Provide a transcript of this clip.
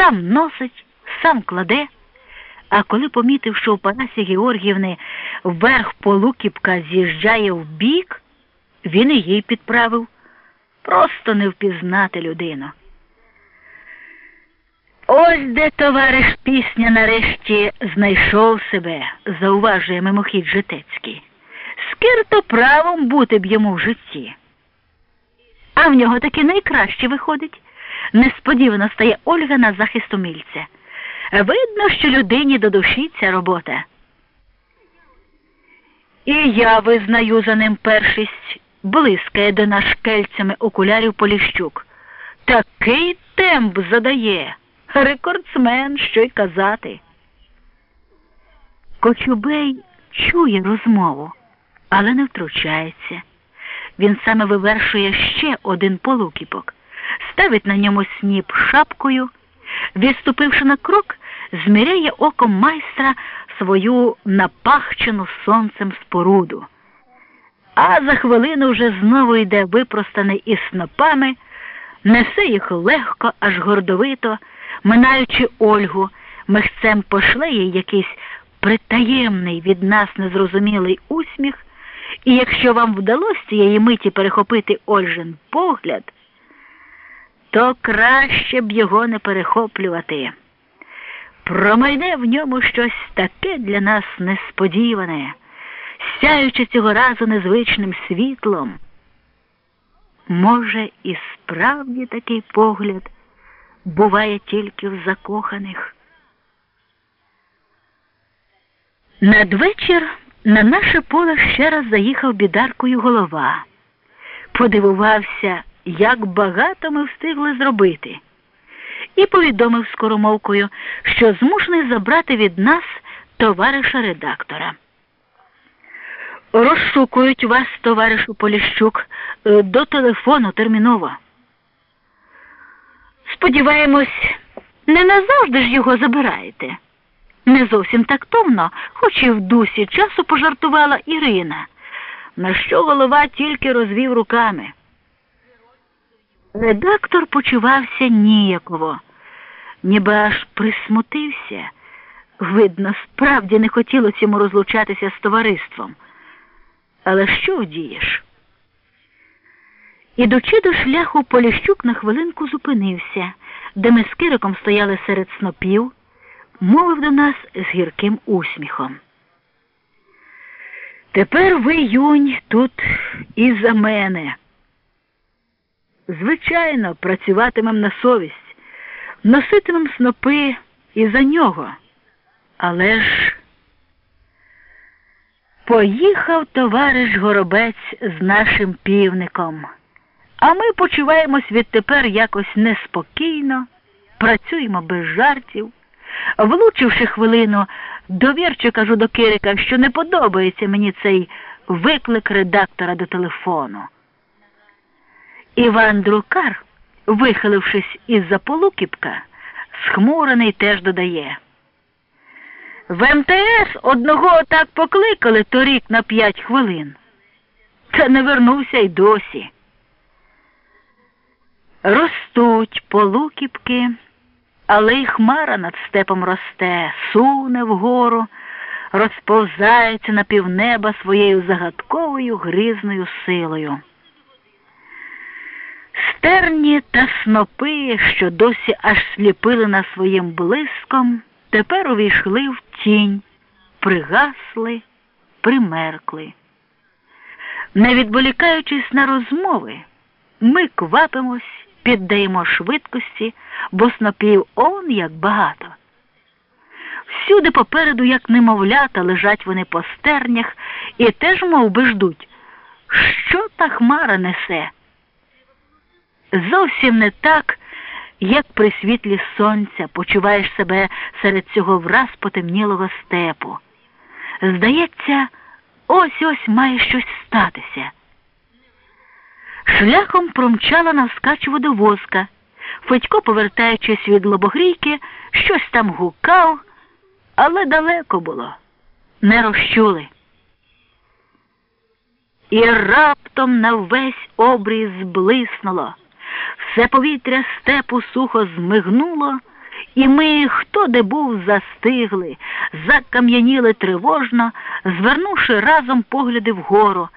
сам носить, сам кладе. А коли помітив, що у Парасі Георгіївни вверх полукіпка з'їжджає в бік, він і їй підправив. Просто не впізнати людину. Ось де товариш пісня нарешті знайшов себе, зауважує мимохід Житецький. Скирто правом бути б йому в житті. А в нього таки найкраще виходить. Несподівано стає Ольга на захист умільця. Видно, що людині до душі ця робота. І я визнаю за ним першість, блискає до нас кельцями окулярів Поліщук. Такий темп задає. Рекордсмен, що й казати. Кочубей чує розмову, але не втручається. Він саме вивершує ще один полукіпок, ставить на ньому сніп шапкою, відступивши на крок, зміряє оком майстра свою напахчену сонцем споруду. А за хвилину вже знову йде випростаний із снопами, несе їх легко, аж гордовито, минаючи Ольгу, михцем пошле їй якийсь притаємний від нас незрозумілий усміх, і якщо вам вдалося цієї миті перехопити Ольжин погляд, то краще б його не перехоплювати. Промайне в ньому щось таке для нас несподіване, сяючи цього разу незвичним світлом. Може, і справді такий погляд буває тільки в закоханих. Надвечір на наше поле ще раз заїхав бідаркою голова. Подивувався, як багато ми встигли зробити, і повідомив скоромовкою, що змушений забрати від нас товариша редактора. Розшукують вас, товаришу Поліщук, е, до телефону терміново. Сподіваємось, не назавжди ж його забираєте. Не зовсім тактовно, хоч і в дусі часу пожартувала Ірина, на що голова тільки розвів руками. Редактор почувався ніяково, ніби аж присмутився. Видно, справді не хотілося йому розлучатися з товариством. Але що вдієш? Ідучи до шляху, Поліщук на хвилинку зупинився, де ми з Кириком стояли серед снопів, мовив до нас з гірким усміхом. Тепер ви, юнь, тут і за мене. Звичайно, працюватимем на совість, носитимем снопи і за нього. Але ж поїхав товариш Горобець з нашим півником, а ми почуваємось відтепер якось неспокійно, працюємо без жартів. Влучивши хвилину, довірче кажу до Кирика, що не подобається мені цей виклик редактора до телефону. Іван Друкар, вихилившись із-за полукіпка, схмурений теж додає. В МТС одного так покликали торік на п'ять хвилин, та не вернувся й досі. Ростуть полукіпки, але й хмара над степом росте, суне вгору, розповзається на півнеба своєю загадковою гризною силою. Стерні та снопи, що досі аж сліпили нас своїм блиском, тепер увійшли в тінь, пригасли, примеркли. Не відволікаючись на розмови, ми квапимось, піддаємо швидкості, бо снопів он як багато. Всюди попереду, як немовлята, лежать вони по стернях і теж мов би ждуть, що та хмара несе зовсім не так, як при світлі сонця почуваєш себе серед цього враз потемнілого степу. Здається, ось ось має щось статися. Шляхом промчала навскач водовозка. Федько, повертаючись від лобогрійки, щось там гукав, але далеко було, не розчули. І раптом на весь обріз зблиснуло. Все повітря степу сухо змигнуло, І ми, хто де був, застигли, закам'яніли тривожно, звернувши разом погляди вгору.